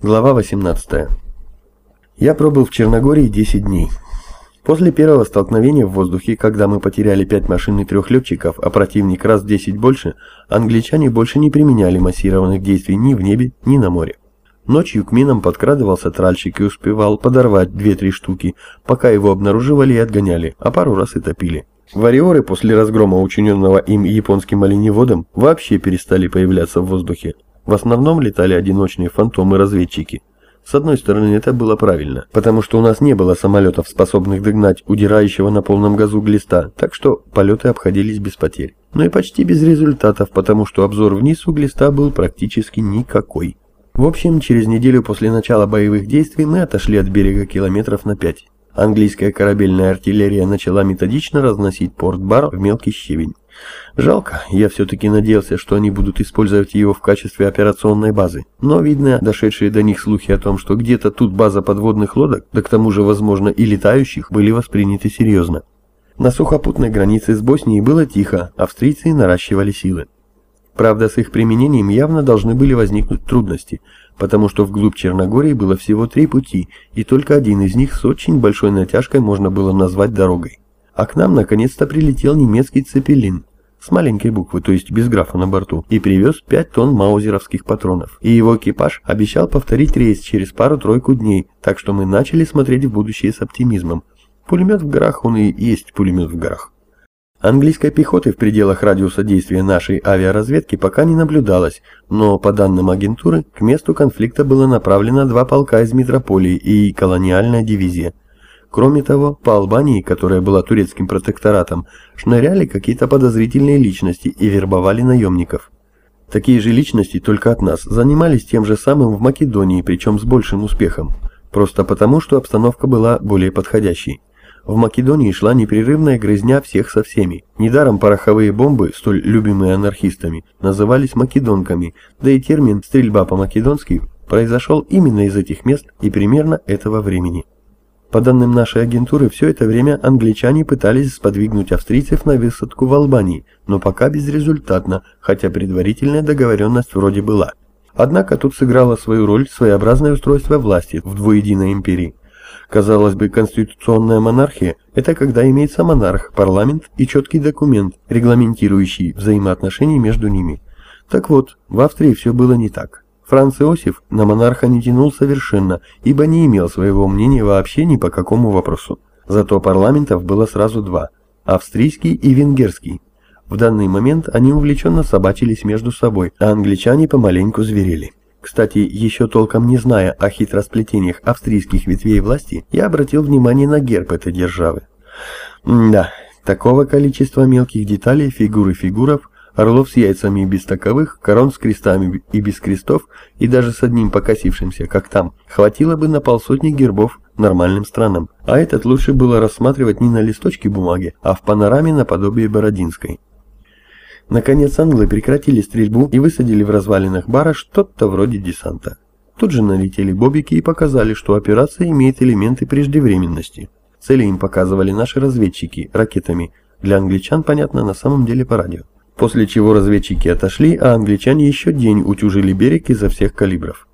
Глава 18. Я пробыл в Черногории 10 дней. После первого столкновения в воздухе, когда мы потеряли 5 машин и 3 летчиков, а противник раз в 10 больше, англичане больше не применяли массированных действий ни в небе, ни на море. Ночью к минам подкрадывался тральщик и успевал подорвать 2-3 штуки, пока его обнаруживали и отгоняли, а пару раз и топили. Вариоры после разгрома, учиненного им японским оленеводом, вообще перестали появляться в воздухе, в основном летали одиночные фантомы-разведчики. С одной стороны, это было правильно, потому что у нас не было самолетов, способных догнать удирающего на полном газу глиста, так что полеты обходились без потерь. Но и почти без результатов, потому что обзор вниз у глиста был практически никакой. В общем, через неделю после начала боевых действий мы отошли от берега километров на 5. Английская корабельная артиллерия начала методично разносить порт-бар в мелкий щебень. Жалко, я все-таки надеялся, что они будут использовать его в качестве операционной базы. Но, видно, дошедшие до них слухи о том, что где-то тут база подводных лодок, да к тому же, возможно, и летающих, были восприняты серьезно. На сухопутной границе с Боснией было тихо, австрийцы наращивали силы. Правда, с их применением явно должны были возникнуть трудности, потому что вглубь Черногории было всего три пути, и только один из них с очень большой натяжкой можно было назвать дорогой. А к нам наконец-то прилетел немецкий цепелин, с маленькой буквы, то есть без графа на борту, и привез 5 тонн маузеровских патронов. И его экипаж обещал повторить рейс через пару-тройку дней, так что мы начали смотреть в будущее с оптимизмом. Пулемет в горах, он и есть пулемет в горах. Английской пехоты в пределах радиуса действия нашей авиаразведки пока не наблюдалось, но, по данным агентуры, к месту конфликта было направлено два полка из метрополии и колониальная дивизия – Кроме того, по Албании, которая была турецким протекторатом, шныряли какие-то подозрительные личности и вербовали наемников. Такие же личности, только от нас, занимались тем же самым в Македонии, причем с большим успехом. Просто потому, что обстановка была более подходящей. В Македонии шла непрерывная грызня всех со всеми. Недаром пороховые бомбы, столь любимые анархистами, назывались македонками, да и термин «стрельба по-македонски» произошел именно из этих мест и примерно этого времени. По данным нашей агентуры, все это время англичане пытались сподвигнуть австрийцев на высадку в Албании, но пока безрезультатно, хотя предварительная договоренность вроде была. Однако тут сыграло свою роль своеобразное устройство власти в двуединой империи. Казалось бы, конституционная монархия – это когда имеется монарх, парламент и четкий документ, регламентирующий взаимоотношения между ними. Так вот, в Австрии все было не так. Франц Иосиф на монарха не тянул совершенно, ибо не имел своего мнения вообще ни по какому вопросу. Зато парламентов было сразу два – австрийский и венгерский. В данный момент они увлеченно собачились между собой, а англичане помаленьку зверели. Кстати, еще толком не зная о хитросплетениях австрийских ветвей власти, я обратил внимание на герб этой державы. М да, такого количества мелких деталей, фигур и фигуров – орлов с яйцами и без таковых, корон с крестами и без крестов, и даже с одним покосившимся, как там, хватило бы на полсотни гербов нормальным странам, а этот лучше было рассматривать не на листочке бумаги, а в панораме наподобие Бородинской. Наконец англы прекратили стрельбу и высадили в развалинах бара что-то вроде десанта. Тут же налетели бобики и показали, что операция имеет элементы преждевременности. Цели им показывали наши разведчики ракетами, для англичан, понятно, на самом деле по радио. После чего разведчики отошли, а англичане еще день утюжили берег изо всех калибров.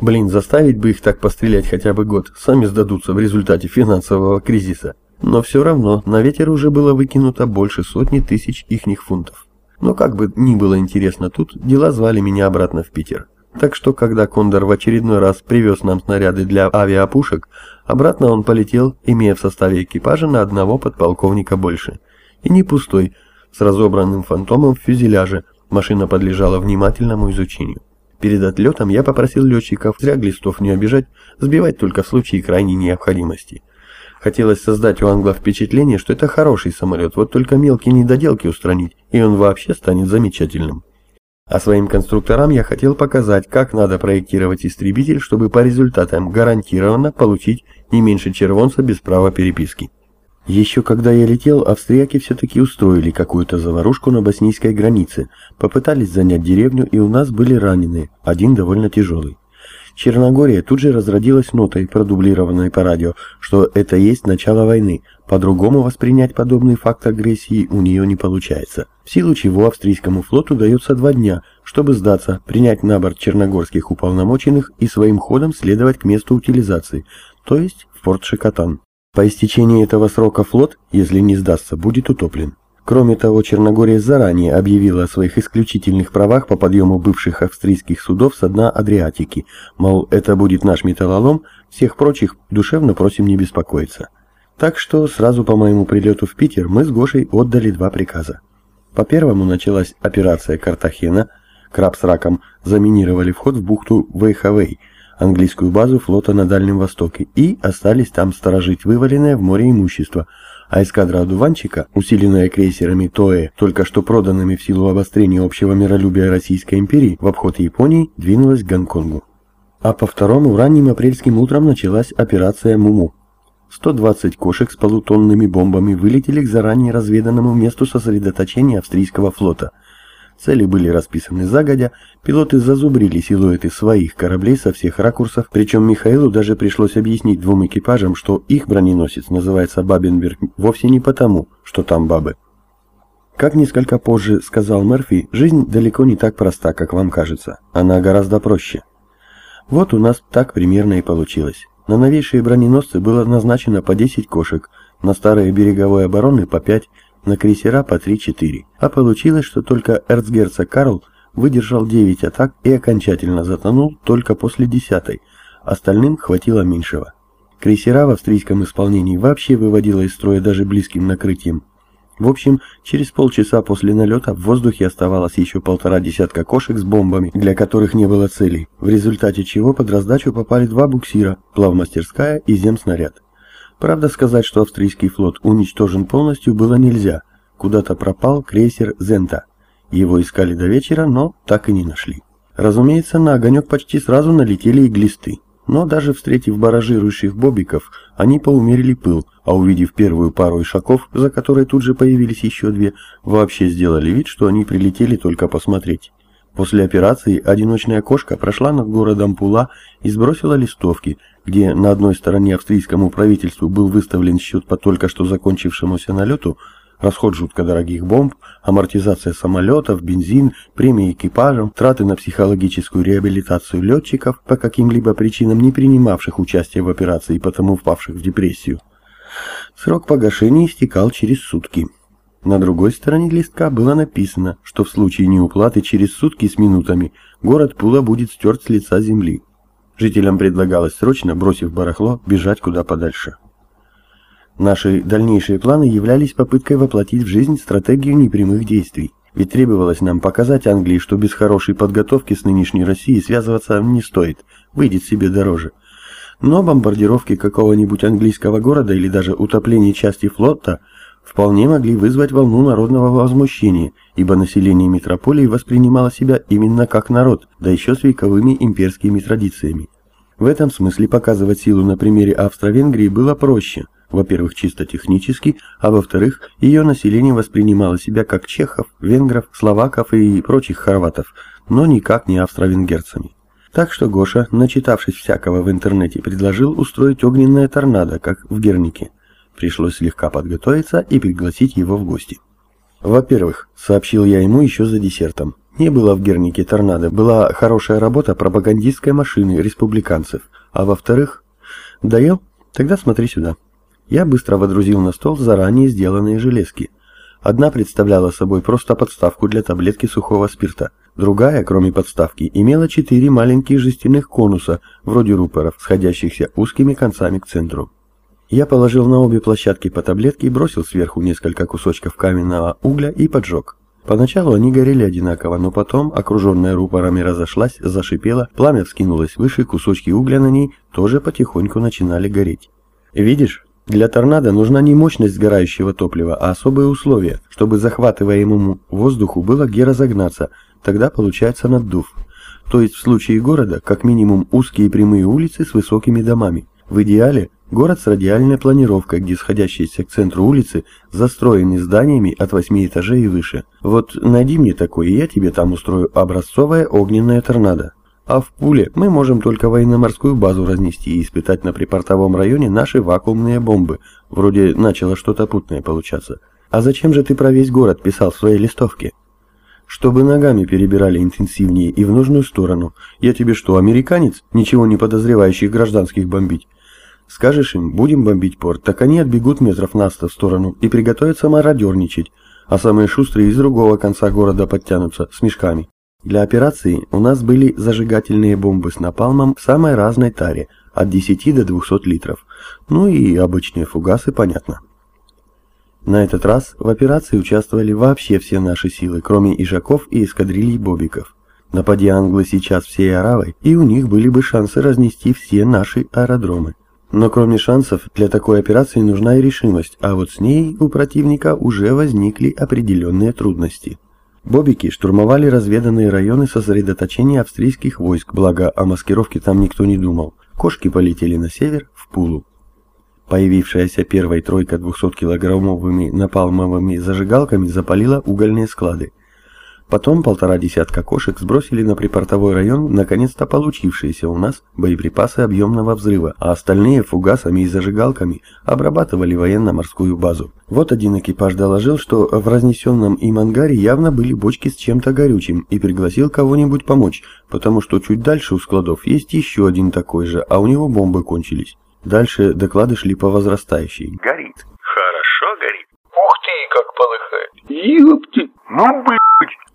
Блин, заставить бы их так пострелять хотя бы год, сами сдадутся в результате финансового кризиса. Но все равно на ветер уже было выкинуто больше сотни тысяч ихних фунтов. Но как бы ни было интересно тут, дела звали меня обратно в Питер. Так что, когда Кондор в очередной раз привез нам снаряды для авиапушек, обратно он полетел, имея в составе экипажа на одного подполковника больше. И не пустой, с разобранным фантомом в фюзеляже, машина подлежала внимательному изучению. Перед отлетом я попросил летчиков зря глистов не обижать, сбивать только в случае крайней необходимости. Хотелось создать у англов впечатление, что это хороший самолет, вот только мелкие недоделки устранить, и он вообще станет замечательным. А своим конструкторам я хотел показать, как надо проектировать истребитель, чтобы по результатам гарантированно получить не меньше червонца без права переписки. Еще когда я летел, австрияки все-таки устроили какую-то заварушку на боснийской границе, попытались занять деревню, и у нас были раненые, один довольно тяжелый. Черногория тут же разродилась нотой, продублированной по радио, что это есть начало войны. По-другому воспринять подобный факт агрессии у нее не получается. В силу чего австрийскому флоту дается два дня, чтобы сдаться, принять на борт черногорских уполномоченных и своим ходом следовать к месту утилизации, то есть в порт Шикотан. По истечении этого срока флот, если не сдастся, будет утоплен. Кроме того, Черногория заранее объявила о своих исключительных правах по подъему бывших австрийских судов со дна Адриатики, мол, это будет наш металлолом, всех прочих душевно просим не беспокоиться. Так что сразу по моему прилету в Питер мы с Гошей отдали два приказа. По первому началась операция Картахена, краб с раком заминировали вход в бухту Вейхавей, английскую базу флота на Дальнем Востоке, и остались там сторожить вываленное в море имущество – а эскадра одуванчика, усиленная крейсерами ТОЭ, только что проданными в силу обострения общего миролюбия Российской империи, в обход Японии двинулась к Гонконгу. А по второму ранним апрельским утром началась операция «Муму». 120 кошек с полутонными бомбами вылетели к заранее разведанному месту сосредоточения австрийского флота – Цели были расписаны загодя, пилоты зазубрили силуэты своих кораблей со всех ракурсов, причем Михаилу даже пришлось объяснить двум экипажам, что их броненосец называется Бабенберг вовсе не потому, что там бабы. Как несколько позже сказал Мерфи, жизнь далеко не так проста, как вам кажется. Она гораздо проще. Вот у нас так примерно и получилось. На новейшие броненосцы было назначено по 10 кошек, на старые береговой обороны по 5, на крейсера по 3-4. А получилось, что только эрцгерцог Карл выдержал 9 атак и окончательно затонул только после 10 остальным хватило меньшего. Крейсера в австрийском исполнении вообще выводило из строя даже близким накрытием. В общем, через полчаса после налета в воздухе оставалось еще полтора десятка кошек с бомбами, для которых не было целей, в результате чего под раздачу попали два буксира, плавмастерская и земснаряд. Правда, сказать, что австрийский флот уничтожен полностью, было нельзя. Куда-то пропал крейсер «Зента». Его искали до вечера, но так и не нашли. Разумеется, на огонек почти сразу налетели и глисты. Но даже встретив баражирующих бобиков, они поумерили пыл, а увидев первую пару ишаков, за которой тут же появились еще две, вообще сделали вид, что они прилетели только посмотреть. После операции одиночная кошка прошла над городом Пула и сбросила листовки, где на одной стороне австрийскому правительству был выставлен счет по только что закончившемуся налету, расход жутко дорогих бомб, амортизация самолетов, бензин, премии экипажам, траты на психологическую реабилитацию летчиков, по каким-либо причинам не принимавших участие в операции и потому впавших в депрессию. Срок погашения истекал через сутки. На другой стороне листка было написано, что в случае неуплаты через сутки с минутами город Пула будет стерт с лица земли. Жителям предлагалось срочно, бросив барахло, бежать куда подальше. Наши дальнейшие планы являлись попыткой воплотить в жизнь стратегию непрямых действий. Ведь требовалось нам показать Англии, что без хорошей подготовки с нынешней Россией связываться не стоит, выйдет себе дороже. Но бомбардировки какого-нибудь английского города или даже утопление части флота вполне могли вызвать волну народного возмущения, ибо население метрополии воспринимало себя именно как народ, да еще с вековыми имперскими традициями. В этом смысле показывать силу на примере Австро-Венгрии было проще, во-первых, чисто технически, а во-вторых, ее население воспринимало себя как чехов, венгров, словаков и прочих хорватов, но никак не австро-венгерцами. Так что Гоша, начитавшись всякого в интернете, предложил устроить огненное торнадо, как в Гернике – Пришлось слегка подготовиться и пригласить его в гости. Во-первых, сообщил я ему еще за десертом, не было в Гернике торнадо, была хорошая работа пропагандистской машины республиканцев. А во-вторых, доел? Тогда смотри сюда. Я быстро водрузил на стол заранее сделанные железки. Одна представляла собой просто подставку для таблетки сухого спирта. Другая, кроме подставки, имела четыре маленьких жестяных конуса, вроде рупоров, сходящихся узкими концами к центру. Я положил на обе площадки по таблетке и бросил сверху несколько кусочков каменного угля и поджег. Поначалу они горели одинаково, но потом, окруженная рупорами, разошлась, зашипела, пламя вскинулось выше, кусочки угля на ней тоже потихоньку начинали гореть. Видишь, для торнадо нужна не мощность сгорающего топлива, а особые условия, чтобы захватываемому воздуху было где разогнаться, тогда получается наддув. То есть в случае города, как минимум узкие прямые улицы с высокими домами. В идеале Город с радиальной планировкой, где сходящиеся к центру улицы застроены зданиями от восьми этажей и выше. Вот найди мне такой, и я тебе там устрою образцовое огненное торнадо. А в Пуле мы можем только военно-морскую базу разнести и испытать на припортовом районе наши вакуумные бомбы. Вроде начало что-то путное получаться. А зачем же ты про весь город писал в своей листовке? Чтобы ногами перебирали интенсивнее и в нужную сторону. Я тебе что, американец, ничего не подозревающих гражданских бомбить? Скажешь им, будем бомбить порт, так они отбегут метров на сто в сторону и приготовятся мародерничать, а самые шустрые из другого конца города подтянутся с мешками. Для операции у нас были зажигательные бомбы с напалмом в самой разной таре, от 10 до 200 литров. Ну и обычные фугасы, понятно. На этот раз в операции участвовали вообще все наши силы, кроме ижаков и эскадрилий бобиков. Напади англы сейчас всей аравой, и у них были бы шансы разнести все наши аэродромы. Но кроме шансов, для такой операции нужна и решимость, а вот с ней у противника уже возникли определенные трудности. Бобики штурмовали разведанные районы сосредоточения австрийских войск, благо о маскировке там никто не думал. Кошки полетели на север, в Пулу. Появившаяся первая тройка 200-килограммовыми напалмовыми зажигалками запалила угольные склады. Потом полтора десятка кошек сбросили на припортовой район наконец-то получившиеся у нас боеприпасы объемного взрыва, а остальные фугасами и зажигалками обрабатывали военно-морскую базу. Вот один экипаж доложил, что в разнесенном им ангаре явно были бочки с чем-то горючим и пригласил кого-нибудь помочь, потому что чуть дальше у складов есть еще один такой же, а у него бомбы кончились. Дальше доклады шли по возрастающей. Горит. Хорошо горит. Ух ты, как полыхает. Ёпты. Ну, блядь.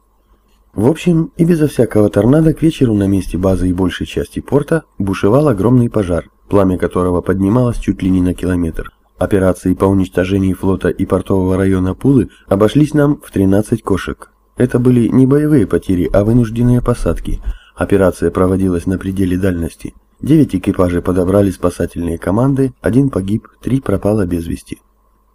В общем, и безо всякого торнадо к вечеру на месте базы и большей части порта бушевал огромный пожар, пламя которого поднималось чуть ли не на километр. Операции по уничтожению флота и портового района Пулы обошлись нам в 13 кошек. Это были не боевые потери, а вынужденные посадки. Операция проводилась на пределе дальности. Девять экипажей подобрали спасательные команды, один погиб, три пропало без вести.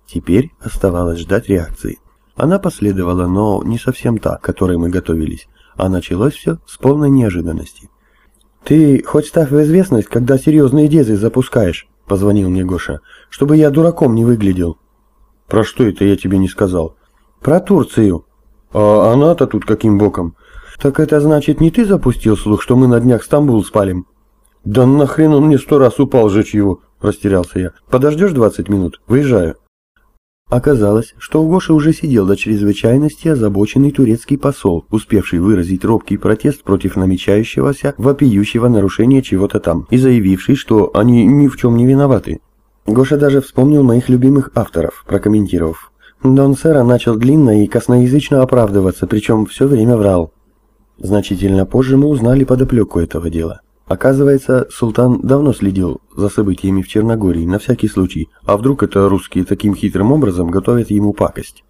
Теперь оставалось ждать реакции. Она последовала, но не совсем та, к которой мы готовились, а началось все с полной неожиданности. «Ты хоть ставь в известность, когда серьезные дезы запускаешь», — позвонил мне Гоша, — «чтобы я дураком не выглядел». «Про что это я тебе не сказал?» «Про Турцию». «А она-то тут каким боком?» «Так это значит, не ты запустил слух, что мы на днях Стамбул спалим?» «Да нахрен он мне сто раз упал, жечь его!» – растерялся я. «Подождешь двадцать минут? Выезжаю». Оказалось, что у Гоши уже сидел до чрезвычайности озабоченный турецкий посол, успевший выразить робкий протест против намечающегося вопиющего нарушения чего-то там, и заявивший, что они ни в чем не виноваты. Гоша даже вспомнил моих любимых авторов, прокомментировав. Дон Сера начал длинно и косноязычно оправдываться, причем все время врал. Значительно позже мы узнали подоплеку этого дела. Оказывается, султан давно следил за событиями в Черногории, на всякий случай, а вдруг это русские таким хитрым образом готовят ему пакость.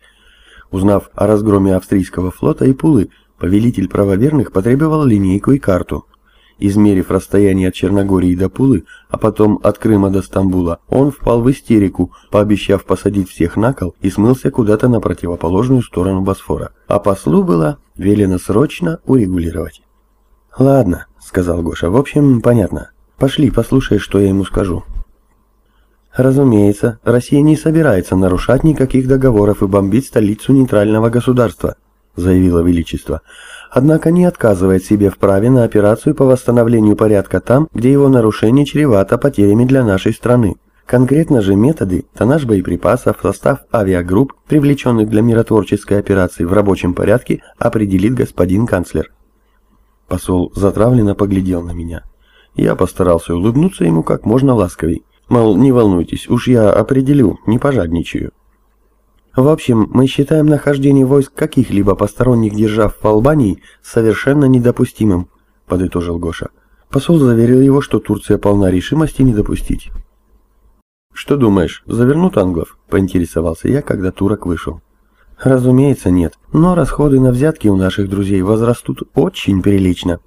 Узнав о разгроме австрийского флота и Пулы, повелитель правоверных потребовал линейку и карту. Измерив расстояние от Черногории до Пулы, а потом от Крыма до Стамбула, он впал в истерику, пообещав посадить всех на кол и смылся куда-то на противоположную сторону Босфора. А послу было велено срочно урегулировать. «Ладно», — сказал Гоша, — «в общем, понятно. Пошли, послушай, что я ему скажу». «Разумеется, Россия не собирается нарушать никаких договоров и бомбить столицу нейтрального государства», — заявило Величество. «Однако не отказывает себе в праве на операцию по восстановлению порядка там, где его нарушение чревато потерями для нашей страны. Конкретно же методы, тоннаж боеприпасов, состав авиагрупп, привлеченных для миротворческой операции в рабочем порядке, определит господин канцлер». Посол затравленно поглядел на меня. Я постарался улыбнуться ему как можно ласковей. Мол, не волнуйтесь, уж я определю, не пожадничаю. В общем, мы считаем нахождение войск каких-либо посторонних держав в Албании совершенно недопустимым, подытожил Гоша. Посол заверил его, что Турция полна решимости не допустить. «Что думаешь, завернут англов?» – поинтересовался я, когда турок вышел. «Разумеется, нет. Но расходы на взятки у наших друзей возрастут очень прилично»,